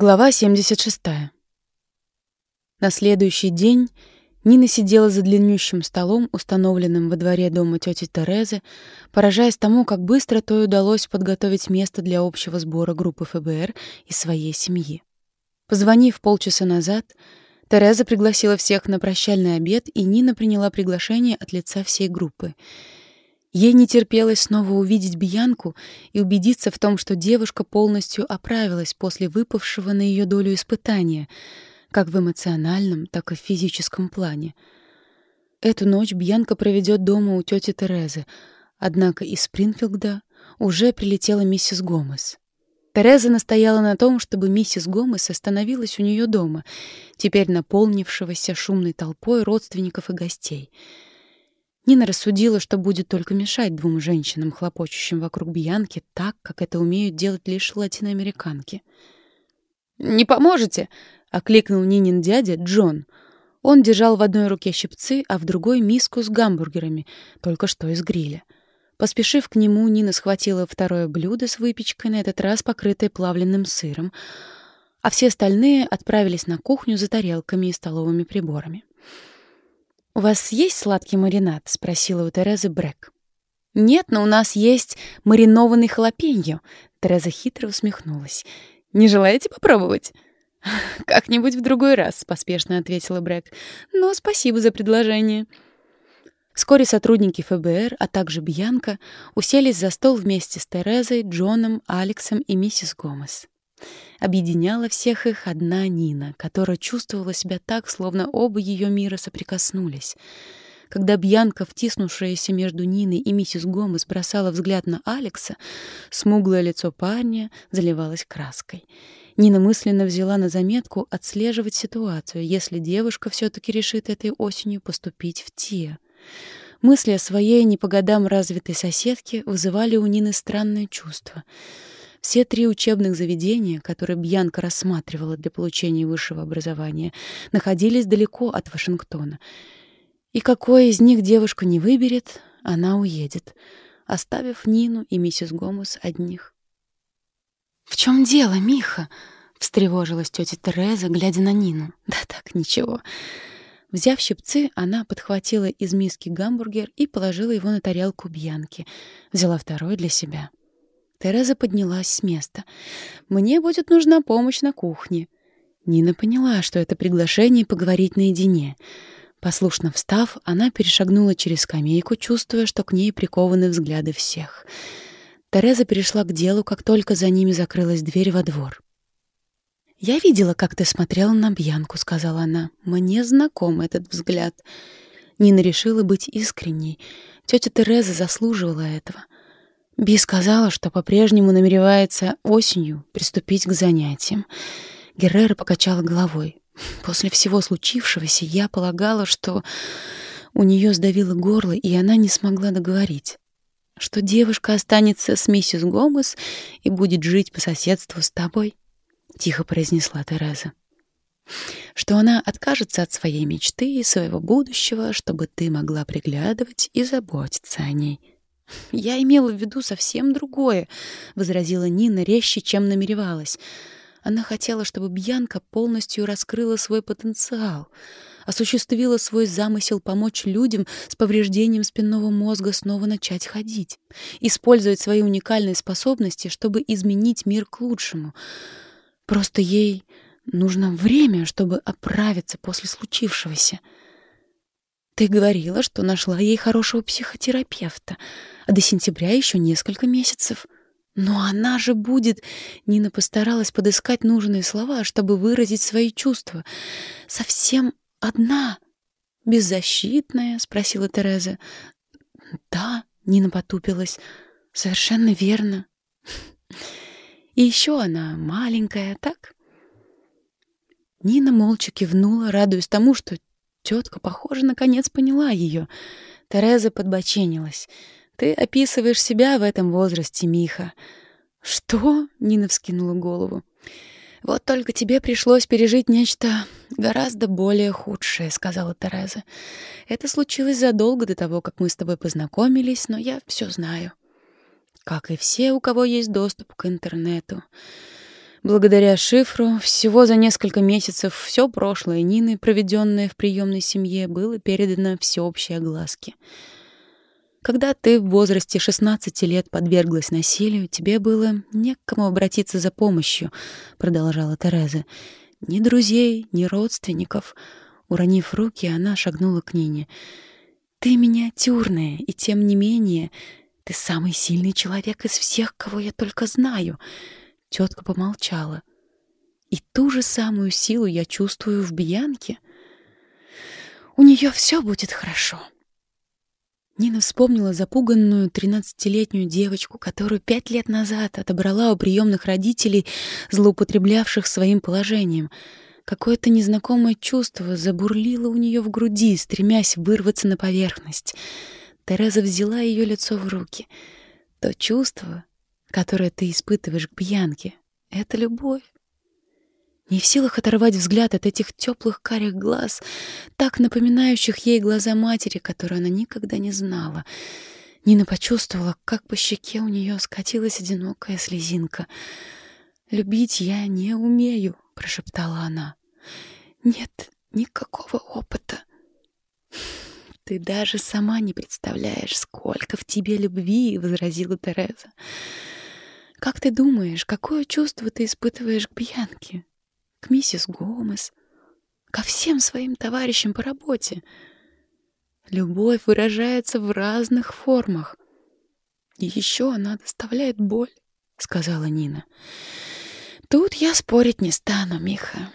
Глава 76. На следующий день Нина сидела за длиннющим столом, установленным во дворе дома тети Терезы, поражаясь тому, как быстро той удалось подготовить место для общего сбора группы ФБР и своей семьи. Позвонив полчаса назад, Тереза пригласила всех на прощальный обед, и Нина приняла приглашение от лица всей группы — Ей не терпелось снова увидеть Бьянку и убедиться в том, что девушка полностью оправилась после выпавшего на ее долю испытания, как в эмоциональном, так и в физическом плане. Эту ночь Бьянка проведет дома у тети Терезы, однако из Спрингфилда уже прилетела миссис Гомес. Тереза настояла на том, чтобы миссис Гомес остановилась у нее дома, теперь наполнившегося шумной толпой родственников и гостей — Нина рассудила, что будет только мешать двум женщинам, хлопочущим вокруг Бьянки, так, как это умеют делать лишь латиноамериканки. «Не поможете?» — окликнул Нинин дядя Джон. Он держал в одной руке щипцы, а в другой — миску с гамбургерами, только что из гриля. Поспешив к нему, Нина схватила второе блюдо с выпечкой, на этот раз покрытое плавленным сыром, а все остальные отправились на кухню за тарелками и столовыми приборами. «У вас есть сладкий маринад?» — спросила у Терезы Брэк. «Нет, но у нас есть маринованный халапеньо». Тереза хитро усмехнулась. «Не желаете попробовать?» «Как-нибудь в другой раз», — поспешно ответила Брэк. «Но спасибо за предложение». Вскоре сотрудники ФБР, а также Бьянка, уселись за стол вместе с Терезой, Джоном, Алексом и миссис Гомес. Объединяла всех их одна Нина, которая чувствовала себя так, словно оба ее мира соприкоснулись. Когда Бьянка, втиснувшаяся между Ниной и миссис Гомес, бросала взгляд на Алекса, смуглое лицо парня заливалось краской. Нина мысленно взяла на заметку отслеживать ситуацию, если девушка все-таки решит этой осенью поступить в ТИА. Мысли о своей не по годам развитой соседке вызывали у Нины странное чувство — все три учебных заведения, которые Бьянка рассматривала для получения высшего образования, находились далеко от Вашингтона. И какое из них девушка не выберет, она уедет, оставив Нину и миссис Гомес одних. «В чем дело, Миха?» — встревожилась тетя Тереза, глядя на Нину. «Да так, ничего». Взяв щипцы, она подхватила из миски гамбургер и положила его на тарелку Бьянки. Взяла второй для себя. Тереза поднялась с места. «Мне будет нужна помощь на кухне». Нина поняла, что это приглашение поговорить наедине. Послушно встав, она перешагнула через скамейку, чувствуя, что к ней прикованы взгляды всех. Тереза перешла к делу, как только за ними закрылась дверь во двор. «Я видела, как ты смотрела на Бьянку», — сказала она. «Мне знаком этот взгляд». Нина решила быть искренней. Тетя Тереза заслуживала этого — Би сказала, что по-прежнему намеревается осенью приступить к занятиям. Геррера покачала головой. После всего случившегося я полагала, что у нее сдавило горло, и она не смогла договорить. Что девушка останется с миссис Гомес и будет жить по соседству с тобой, — тихо произнесла Тереза. Что она откажется от своей мечты и своего будущего, чтобы ты могла приглядывать и заботиться о ней. «Я имела в виду совсем другое», — возразила Нина резче, чем намеревалась. Она хотела, чтобы Бьянка полностью раскрыла свой потенциал, осуществила свой замысел помочь людям с повреждением спинного мозга снова начать ходить, использовать свои уникальные способности, чтобы изменить мир к лучшему. Просто ей нужно время, чтобы оправиться после случившегося. Ты говорила, что нашла ей хорошего психотерапевта, а до сентября еще несколько месяцев. Но она же будет... Нина постаралась подыскать нужные слова, чтобы выразить свои чувства. Совсем одна. Беззащитная? Спросила Тереза. Да, Нина потупилась. Совершенно верно. И еще она маленькая, так? Нина молча кивнула, радуясь тому, что Тетка, похоже, наконец поняла ее. Тереза подбоченилась. «Ты описываешь себя в этом возрасте, Миха». «Что?» — Нина вскинула голову. «Вот только тебе пришлось пережить нечто гораздо более худшее», — сказала Тереза. «Это случилось задолго до того, как мы с тобой познакомились, но я все знаю. Как и все, у кого есть доступ к интернету. Благодаря шифру, всего за несколько месяцев все прошлое Нины, проведенное в приемной семье, было передано всеобщей огласке. Когда ты в возрасте 16 лет подверглась насилию, тебе было не к кому обратиться за помощью, продолжала Тереза. Ни друзей, ни родственников. Уронив руки, она шагнула к Нине. Ты миниатюрная, и тем не менее, ты самый сильный человек из всех, кого я только знаю. Тетка помолчала. И ту же самую силу я чувствую в Бьянке. У нее все будет хорошо. Нина вспомнила запуганную тринадцатилетнюю девочку, которую пять лет назад отобрала у приемных родителей, злоупотреблявших своим положением. Какое-то незнакомое чувство забурлило у нее в груди, стремясь вырваться на поверхность. Тереза взяла ее лицо в руки. То чувство, которое ты испытываешь к Бьянке, — это любовь. Не в силах оторвать взгляд от этих теплых карих глаз, так напоминающих ей глаза матери, которую она никогда не знала. Нина почувствовала, как по щеке у нее скатилась одинокая слезинка. «Любить я не умею», — прошептала она. «Нет никакого опыта». «Ты даже сама не представляешь, сколько в тебе любви», — возразила Тереза. «Как ты думаешь, какое чувство ты испытываешь к Бьянке?» к миссис Гомес, ко всем своим товарищам по работе. Любовь выражается в разных формах. И еще она доставляет боль, — сказала Нина. Тут я спорить не стану, Миха.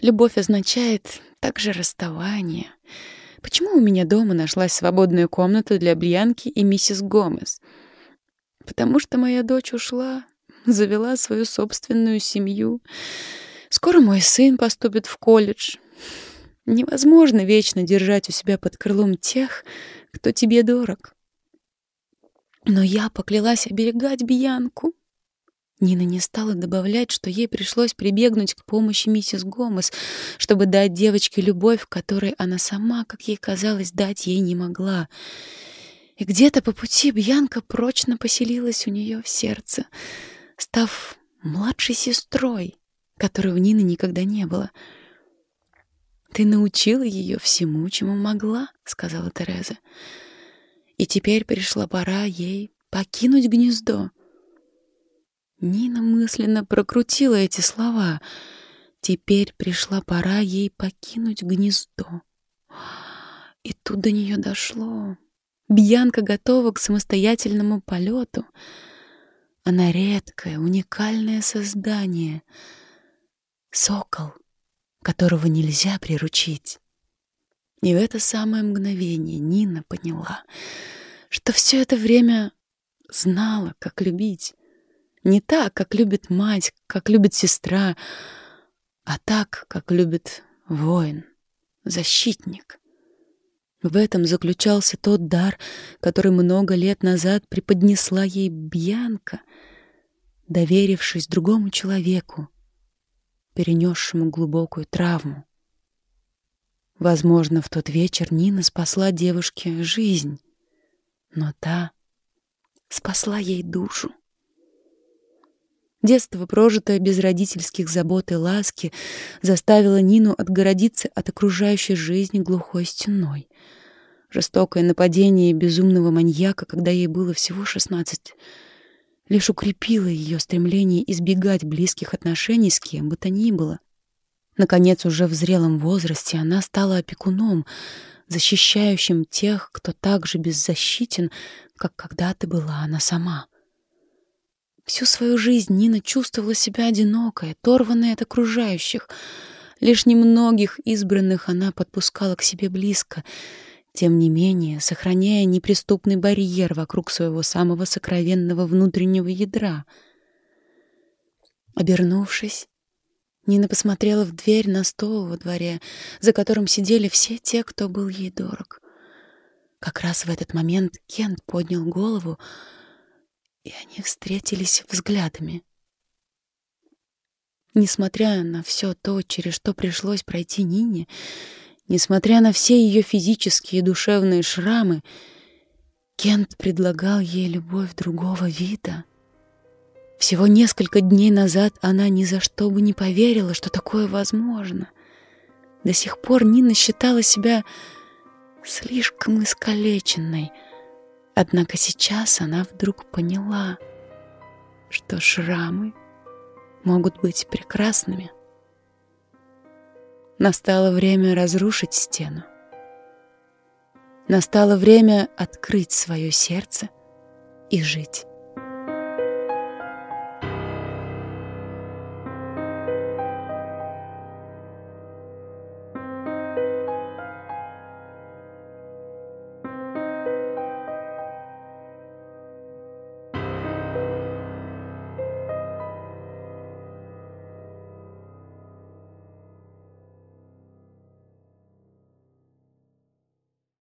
Любовь означает также расставание. Почему у меня дома нашлась свободная комната для Бьянки и миссис Гомес? Потому что моя дочь ушла, завела свою собственную семью. Скоро мой сын поступит в колледж. Невозможно вечно держать у себя под крылом тех, кто тебе дорог. Но я поклялась оберегать Бьянку. Нина не стала добавлять, что ей пришлось прибегнуть к помощи миссис Гомес, чтобы дать девочке любовь, которой она сама, как ей казалось, дать ей не могла. И где-то по пути Бьянка прочно поселилась у нее в сердце — став младшей сестрой, которой у Нины никогда не было. «Ты научила ее всему, чему могла», — сказала Тереза. «И теперь пришла пора ей покинуть гнездо». Нина мысленно прокрутила эти слова. Теперь пришла пора ей покинуть гнездо. И тут до нее дошло. Бьянка готова к самостоятельному полету — она редкое, уникальное создание. Сокол, которого нельзя приручить. И в это самое мгновение Нина поняла, что все это время знала, как любить. Не так, как любит мать, как любит сестра, а так, как любит воин, защитник. В этом заключался тот дар, который много лет назад преподнесла ей Бьянка, доверившись другому человеку, перенесшему глубокую травму. Возможно, в тот вечер Нина спасла девушке жизнь, но та спасла ей душу. Детство, прожитое без родительских забот и ласки, заставило Нину отгородиться от окружающей жизни глухой стеной. Жестокое нападение безумного маньяка, когда ей было всего шестнадцать, лишь укрепило ее стремление избегать близких отношений с кем бы то ни было. Наконец, уже в зрелом возрасте она стала опекуном, защищающим тех, кто так же беззащитен, как когда-то была она сама. Всю свою жизнь Нина чувствовала себя одинокой, оторванной от окружающих. Лишь немногих избранных она подпускала к себе близко, тем не менее, сохраняя неприступный барьер вокруг своего самого сокровенного внутреннего ядра. Обернувшись, Нина посмотрела в дверь на стол во дворе, за которым сидели все те, кто был ей дорог. Как раз в этот момент Кент поднял голову, и они встретились взглядами. Несмотря на все то, через что пришлось пройти Нине, несмотря на все ее физические и душевные шрамы, Кент предлагал ей любовь другого вида. Всего несколько дней назад она ни за что бы не поверила, что такое возможно. До сих пор Нина считала себя слишком искалеченной. Однако сейчас она вдруг поняла, что шрамы могут быть прекрасными. Настало время разрушить стену. Настало время открыть свое сердце и жить.